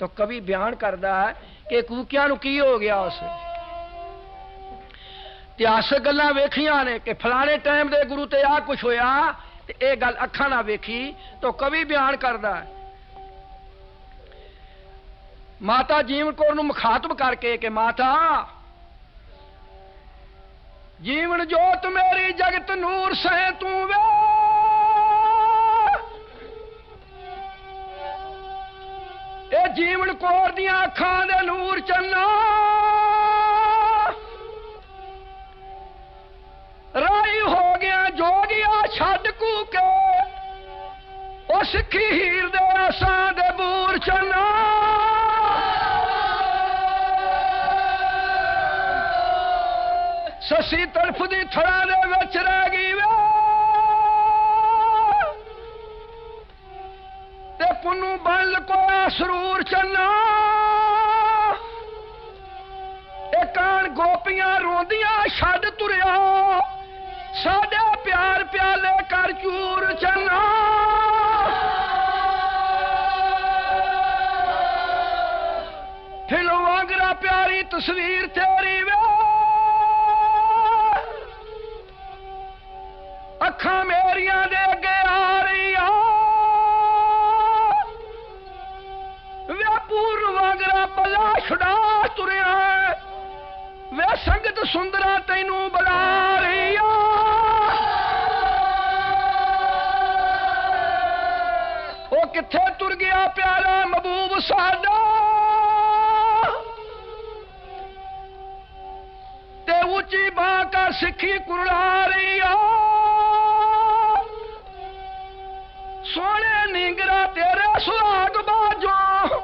तो कवि बयान करता है कि कूकिया की हो गया उस? इतिहासक गल् वेखिया ने कि फलाने टाइम के गुरु ते आ कुछ होया गल अखा ना वेखी तो कवि बयान करता है। माता जीवन कौर मुखातब करके कि माता, जीवन जोत मेरी जगत नूर से तू वे। ਜੀਵਨ ਕੋਰ ਦੀਆਂ ਅੱਖਾਂ ਦੇ ਨੂਰ ਚੰਨਾ। ਰਾਈ ਹੋ ਗਿਆ ਜੋਗਿਆ, ਛੱਡ ਕੂਕੇ। ਉਹ ਸਿੱਖੀ ਹੀਰ ਦੇ ਅਸਾਂ ਦੇ ਬੂਰ ਚੰਨਾ। ਸਸੀ ਤੜਫਦੀ ਥੜਾ ਦੇ ਵਿੱਚ ਰਹਿ ਗਈ ਵੇ। तस्वीर तेरी वे। अखा मेरिया दे अगे आ रही वे पूर्व वगरा पला छुड़ा तुरिया वे संगत सुंदरा तेनू बुला रही कि तुर गया प्यारा महबूब सादा ਸਿੱਖੀ ਕੁਰਲਾ ਰਹੀ ਆ ਸੋਹਣੇ ਨਿੰਗਰਾ ਤੇਰੇ ਸੁਹਾਗ ਬਾਜੋ।